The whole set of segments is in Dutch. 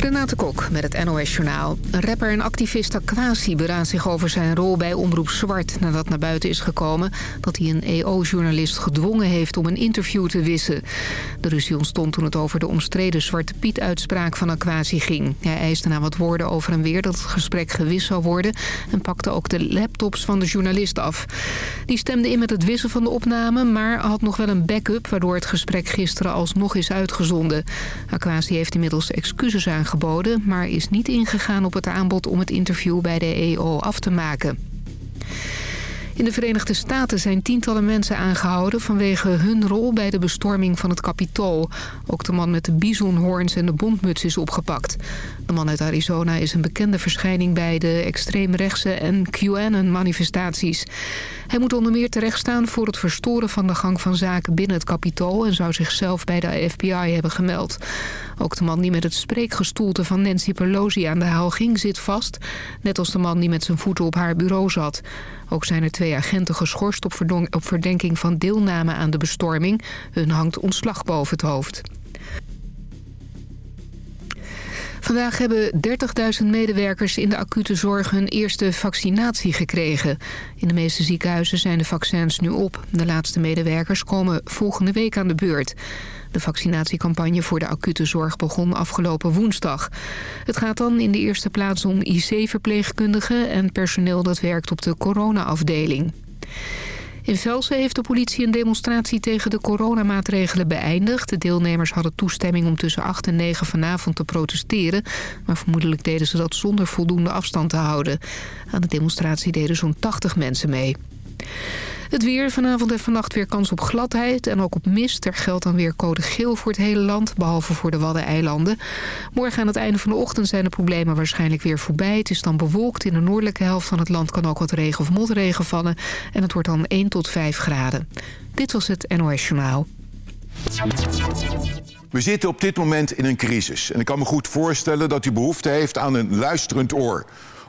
Renate Kok met het NOS Journaal. Rapper en activist Aquasi beraadt zich over zijn rol bij Omroep Zwart... nadat naar buiten is gekomen dat hij een EO-journalist gedwongen heeft om een interview te wissen. De ruzie ontstond toen het over de omstreden Zwarte Piet-uitspraak van Aquasi ging. Hij eiste na wat woorden over en weer dat het gesprek gewist zou worden... en pakte ook de laptops van de journalist af. Die stemde in met het wissen van de opname, maar had nog wel een backup... waardoor het gesprek gisteren alsnog is uitgezonden. Aquasi heeft inmiddels excuses aangeboden maar is niet ingegaan op het aanbod om het interview bij de EO af te maken. In de Verenigde Staten zijn tientallen mensen aangehouden... vanwege hun rol bij de bestorming van het Capitool. Ook de man met de bisonhoorns en de bondmuts is opgepakt. De man uit Arizona is een bekende verschijning... bij de extreemrechtse en QAnon-manifestaties. Hij moet onder meer terechtstaan voor het verstoren van de gang van zaken binnen het Capitool... en zou zichzelf bij de FBI hebben gemeld. Ook de man die met het spreekgestoelte van Nancy Pelosi aan de haal ging zit vast. Net als de man die met zijn voeten op haar bureau zat. Ook zijn er twee agenten geschorst op, op verdenking van deelname aan de bestorming. Hun hangt ontslag boven het hoofd. Vandaag hebben 30.000 medewerkers in de acute zorg hun eerste vaccinatie gekregen. In de meeste ziekenhuizen zijn de vaccins nu op. De laatste medewerkers komen volgende week aan de beurt. De vaccinatiecampagne voor de acute zorg begon afgelopen woensdag. Het gaat dan in de eerste plaats om IC-verpleegkundigen en personeel dat werkt op de corona-afdeling. In Velsen heeft de politie een demonstratie tegen de coronamaatregelen beëindigd. De deelnemers hadden toestemming om tussen 8 en 9 vanavond te protesteren. Maar vermoedelijk deden ze dat zonder voldoende afstand te houden. Aan de demonstratie deden zo'n 80 mensen mee. Het weer vanavond en vannacht weer kans op gladheid en ook op mist. Er geldt dan weer code geel voor het hele land, behalve voor de Waddeneilanden. Morgen aan het einde van de ochtend zijn de problemen waarschijnlijk weer voorbij. Het is dan bewolkt. In de noordelijke helft van het land kan ook wat regen of motregen vallen. En het wordt dan 1 tot 5 graden. Dit was het NOS Journaal. We zitten op dit moment in een crisis. En ik kan me goed voorstellen dat u behoefte heeft aan een luisterend oor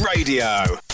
Radio.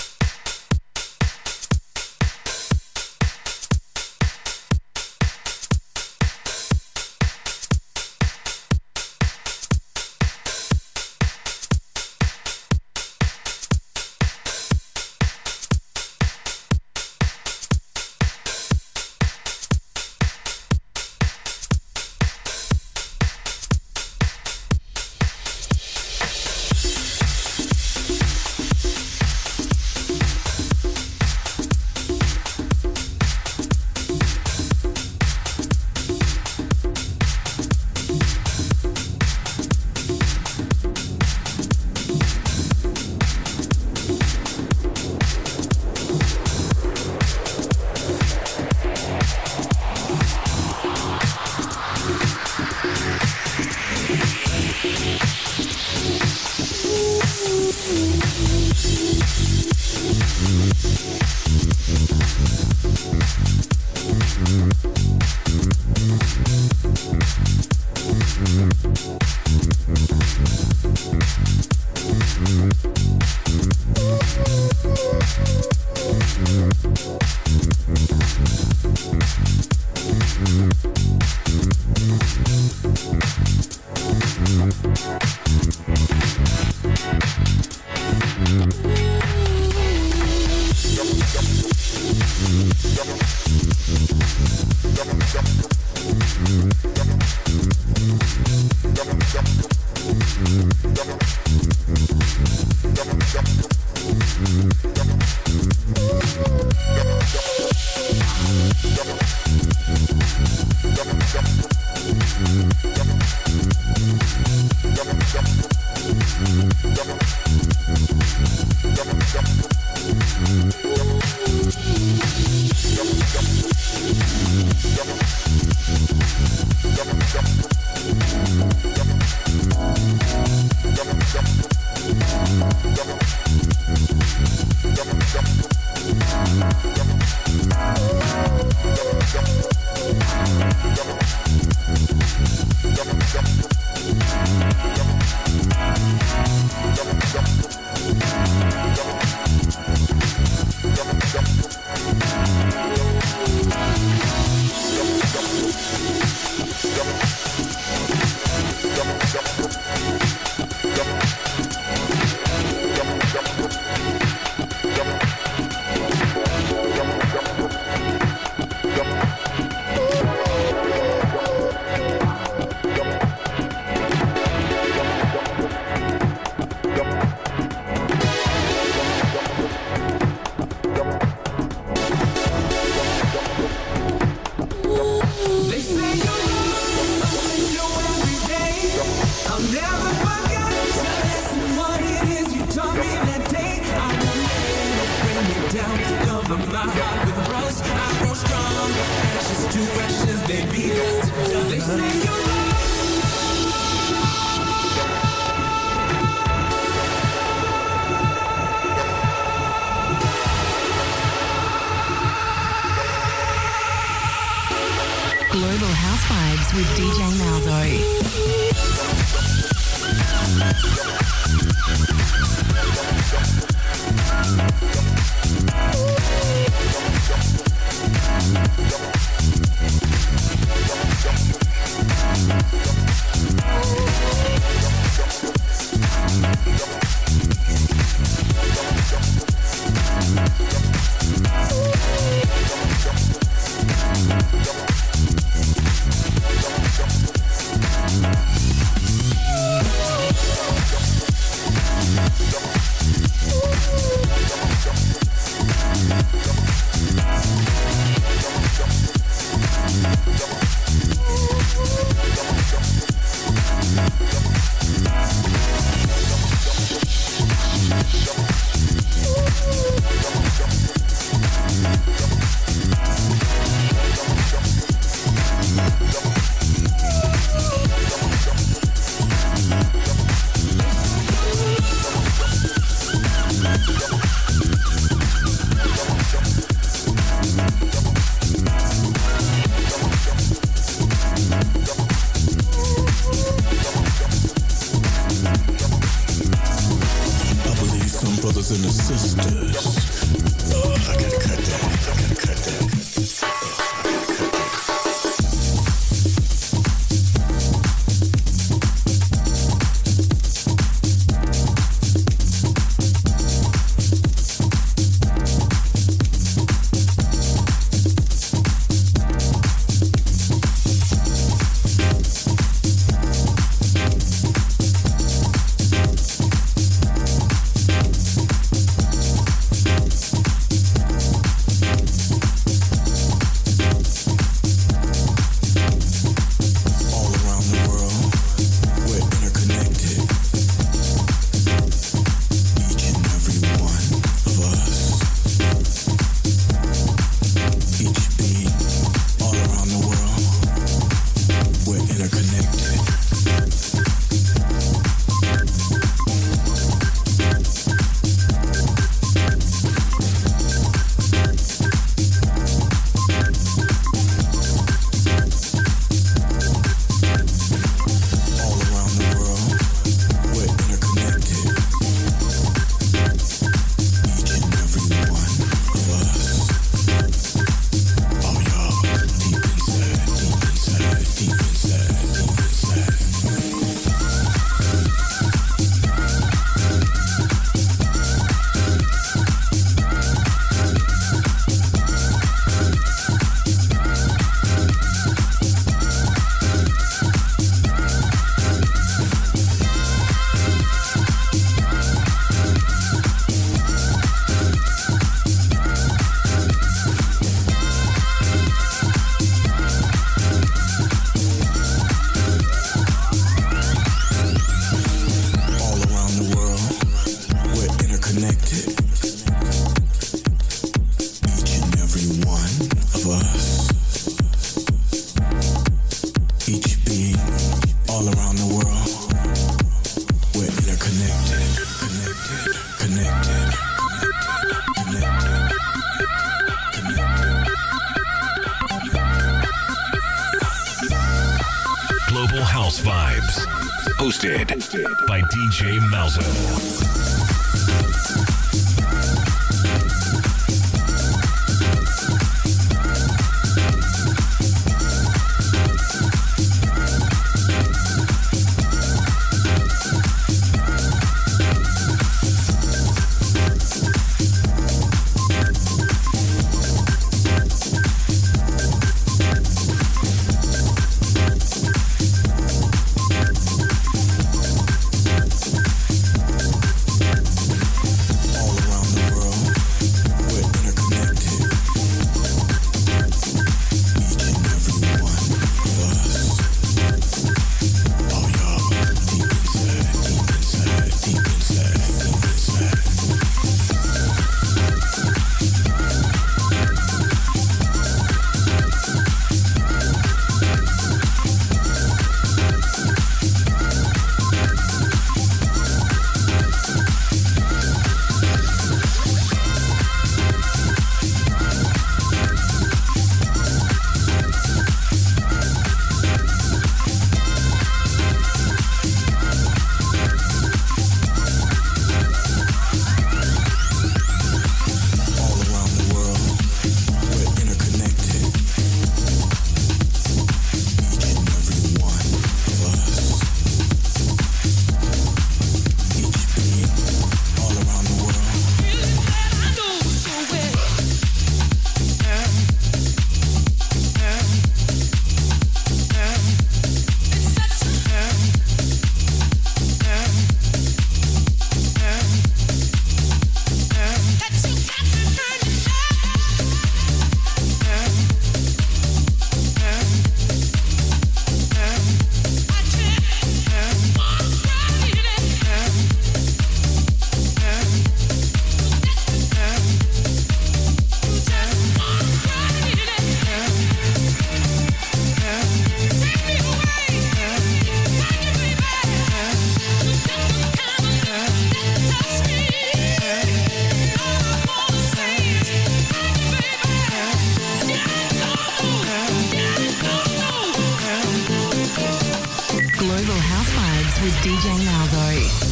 DJ Malzo.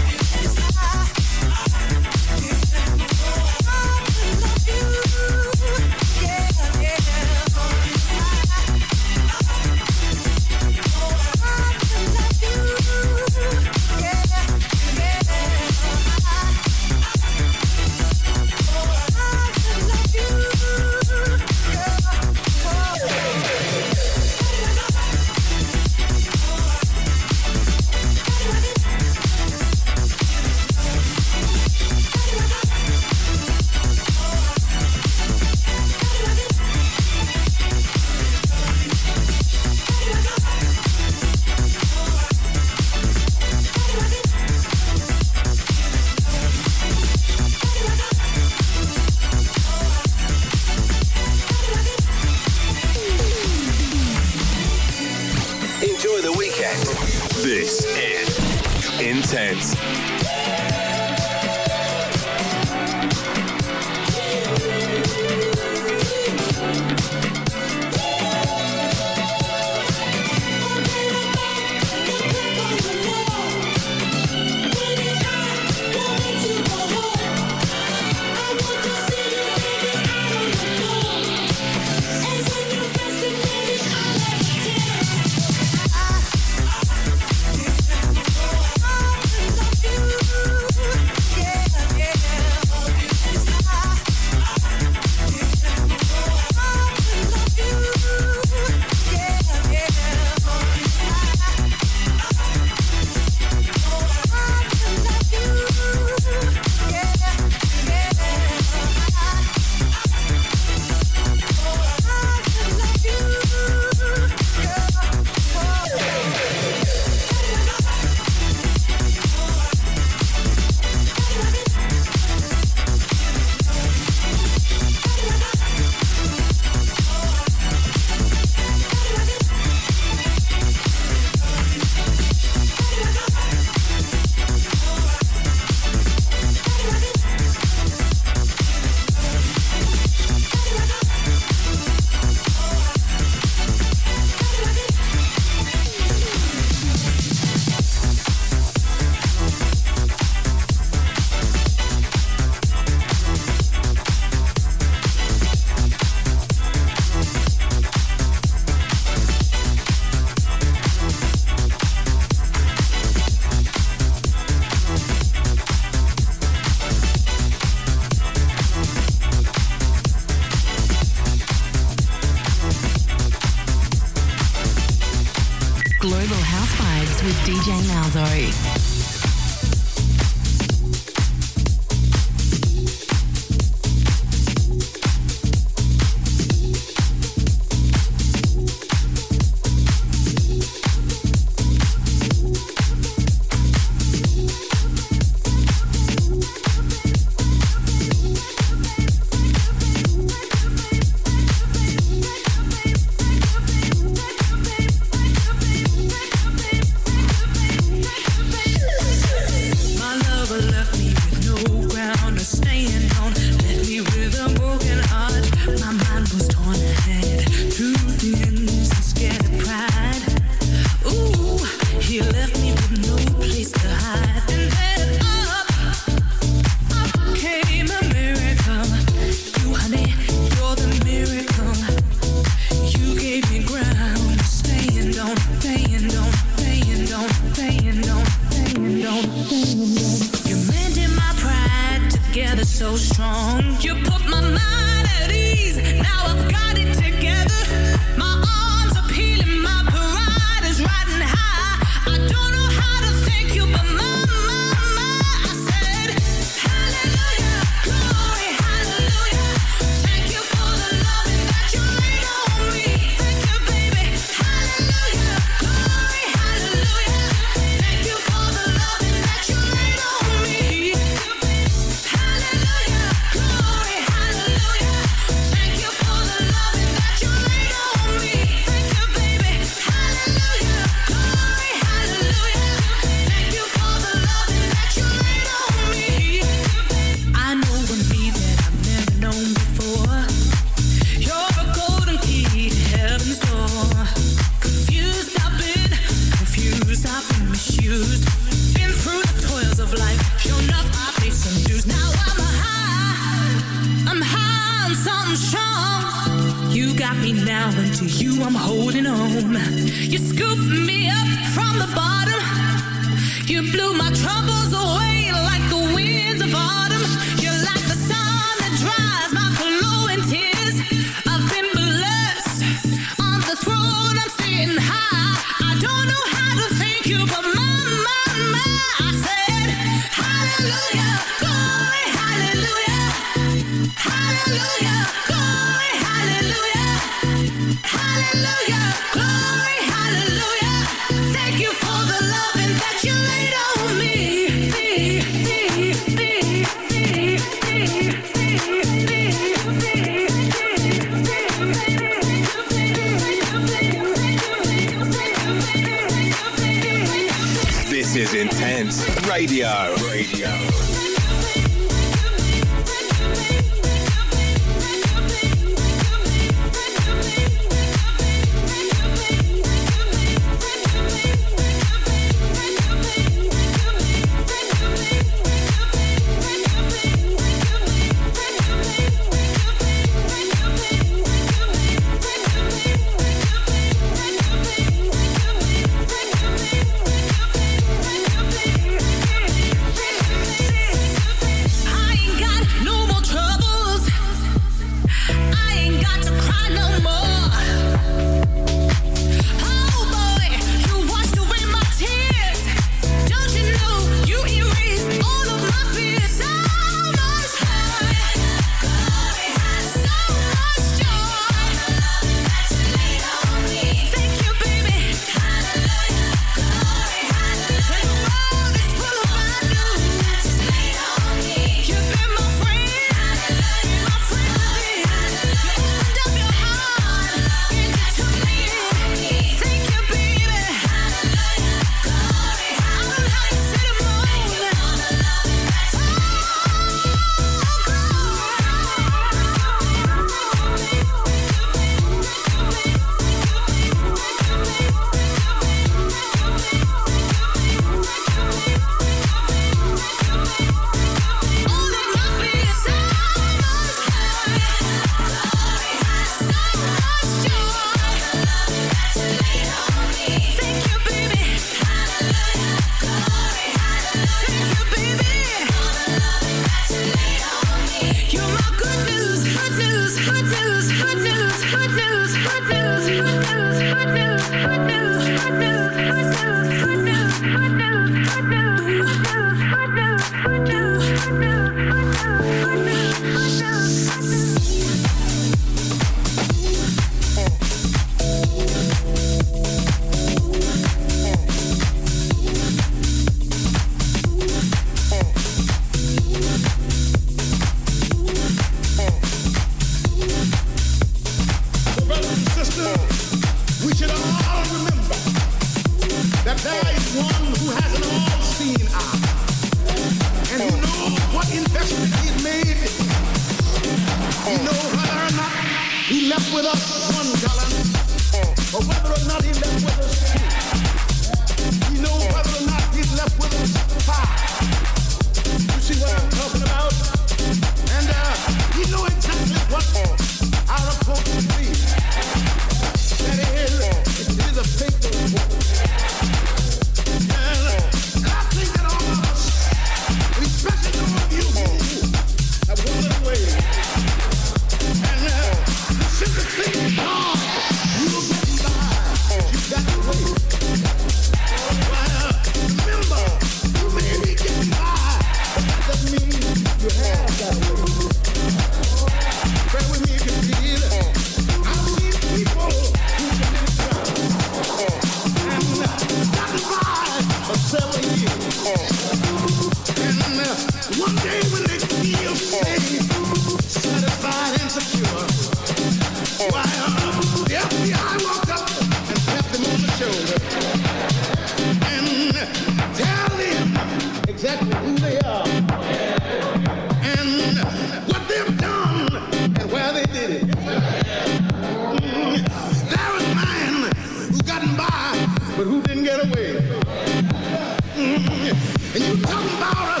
And you talking about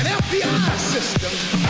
an FBI system?